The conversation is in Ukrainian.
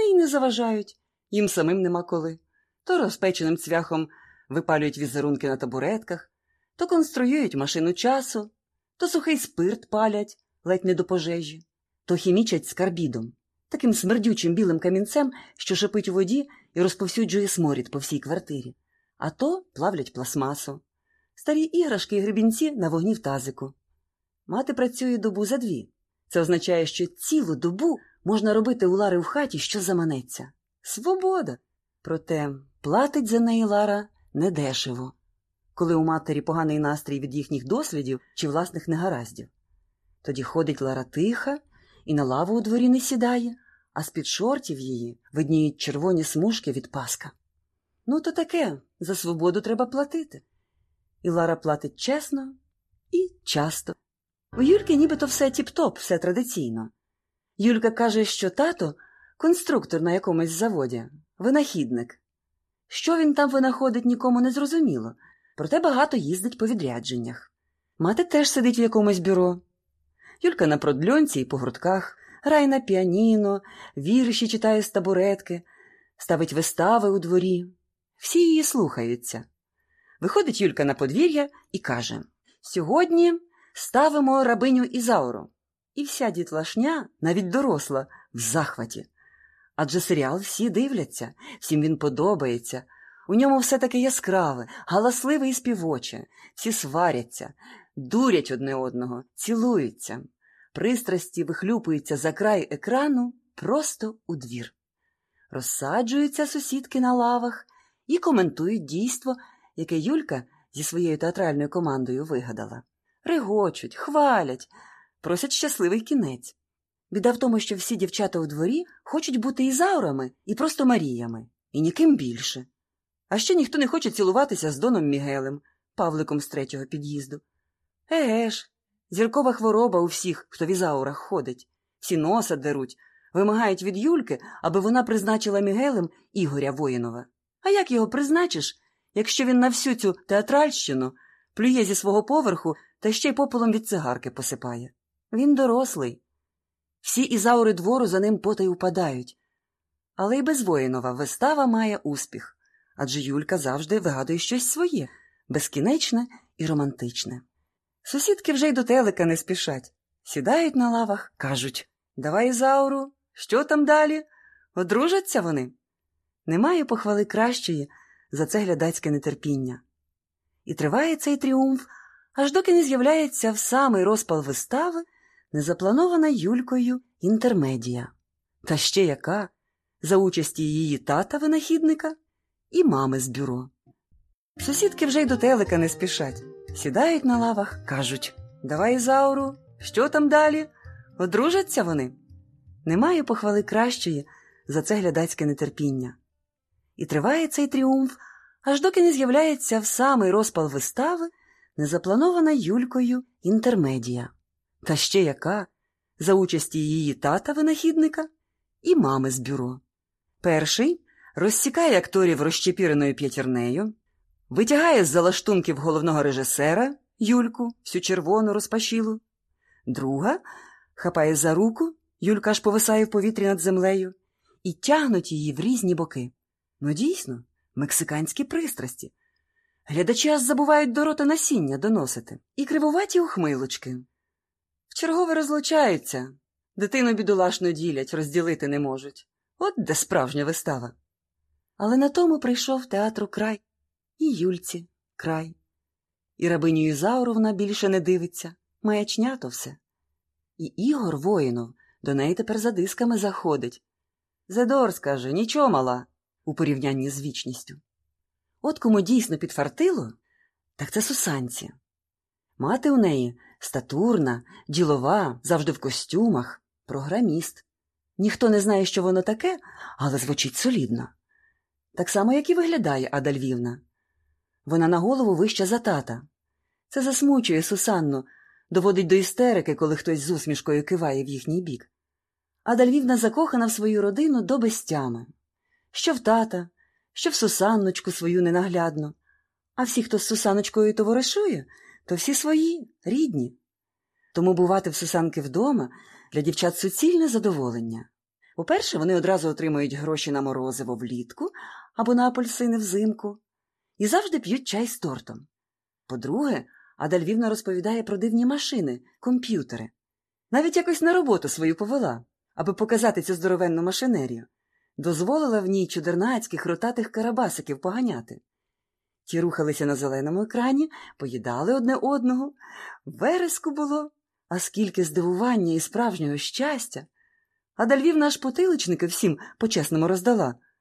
вони й не заважають, їм самим нема коли. То розпеченим цвяхом випалюють візерунки на табуретках, то конструюють машину часу, то сухий спирт палять, ледь не до пожежі, то хімічать з карбідом, таким смердючим білим камінцем, що шипить у воді і розповсюджує сморід по всій квартирі, а то плавлять пластмасу, старі іграшки і гребінці на вогні в тазику. Мати працює добу за дві. Це означає, що цілу добу можна робити у Лари в хаті, що заманеться. Свобода! Проте платить за неї Лара недешево, коли у матері поганий настрій від їхніх дослідів чи власних негараздів. Тоді ходить Лара тиха і на лаву у дворі не сідає, а з-під шортів її видніють червоні смужки від паска. Ну, то таке, за свободу треба платити. І Лара платить чесно і часто. У Юльки нібито все тіп-топ, все традиційно. Юлька каже, що тато конструктор на якомусь заводі, винахідник. Що він там винаходить, нікому не зрозуміло, проте багато їздить по відрядженнях. Мати теж сидить в якомусь бюро. Юлька на продльонці і по гуртках, грає на піаніно, вірші читає з табуретки, ставить вистави у дворі. Всі її слухаються. Виходить Юлька на подвір'я і каже Сьогодні ставимо рабиню Ізауру. І вся дітлашня, навіть доросла, в захваті. Адже серіал всі дивляться, всім він подобається. У ньому все таке яскраве, галасливе і співоче, всі сваряться, дурять одне одного, цілуються. Пристрасті вихлюпуються за край екрану просто у двір. Розсаджуються сусідки на лавах і коментують дійство, яке Юлька зі своєю театральною командою вигадала. Регочуть, хвалять, просять щасливий кінець. Біда в тому, що всі дівчата у дворі хочуть бути ізаурами і просто Маріями, і ніким більше. А ще ніхто не хоче цілуватися з Доном Мігелем, Павликом з третього під'їзду. Еге ж, зіркова хвороба у всіх, хто в ізаурах ходить, всі носа деруть, вимагають від Юльки, аби вона призначила Мігелем Ігоря Воїнова. А як його призначиш, якщо він на всю цю театральщину плює зі свого поверху та ще й попелом від цигарки посипає? Він дорослий. Всі ізаури двору за ним потай упадають. Але й без воїнова вистава має успіх, адже Юлька завжди вигадує щось своє, безкінечне і романтичне. Сусідки вже й до телека не спішать. Сідають на лавах, кажуть Давай, Ізауру, що там далі? Одружаться вони? Немає похвали кращої за це глядацьке нетерпіння. І триває цей тріумф, аж доки не з'являється в самий розпал вистави незапланована Юлькою інтермедія. Та ще яка за участі її тата винахідника і мами з бюро. Сусідки вже й до телека не спішать. Сідають на лавах, кажуть Давай, Зауру, що там далі? Одружаться вони? Немає похвали кращої за це глядацьке нетерпіння. І триває цей тріумф, аж доки не з'являється в самий розпал вистави незапланована Юлькою інтермедія. Та ще яка за участі її тата винахідника і мами з бюро. Перший розсікає акторів розчепіреною п'ятірнею, витягає з залаштунків головного режисера Юльку, всю червону розпашілу. Друга хапає за руку, Юлька аж повисає в повітрі над землею, і тягнуть її в різні боки. Ну, дійсно, мексиканські пристрасті. Глядачі аж забувають до рота насіння доносити і кривуваті ухмилочки. Вчергове розлучаються, дитину бідолашно ділять, розділити не можуть. От де справжня вистава. Але на тому прийшов театру край, і Юльці край. І рабиню Ізауровна більше не дивиться, маячня то все. І Ігор воїнов до неї тепер за дисками заходить. Зедор, скаже, нічого мала, у порівнянні з вічністю. От кому дійсно підфартило, так це сусанці. Мати у неї статурна, ділова, завжди в костюмах, програміст. Ніхто не знає, що воно таке, але звучить солідно. Так само, як і виглядає Ада Львівна. Вона на голову вища за тата. Це засмучує Сусанну, доводить до істерики, коли хтось з усмішкою киває в їхній бік. Ада Львівна закохана в свою родину до безтями. Що в тата, що в Сусанночку свою ненаглядну. А всі, хто з Сусаночкою товаришує, то всі свої, рідні. Тому бувати в Сусанки вдома для дівчат суцільне задоволення. По-перше, вони одразу отримують гроші на морозиво влітку або на апельсини взимку і завжди п'ють чай з тортом. По-друге, Ада Львівна розповідає про дивні машини, комп'ютери. Навіть якось на роботу свою повела, аби показати цю здоровенну машинерію. Дозволила в ній чудернацьких ротатих карабасиків поганяти. Ті рухалися на зеленому екрані, поїдали одне одного. Вереску було, а скільки здивування і справжнього щастя. А Львівна аж потиличники всім по-чесному роздала.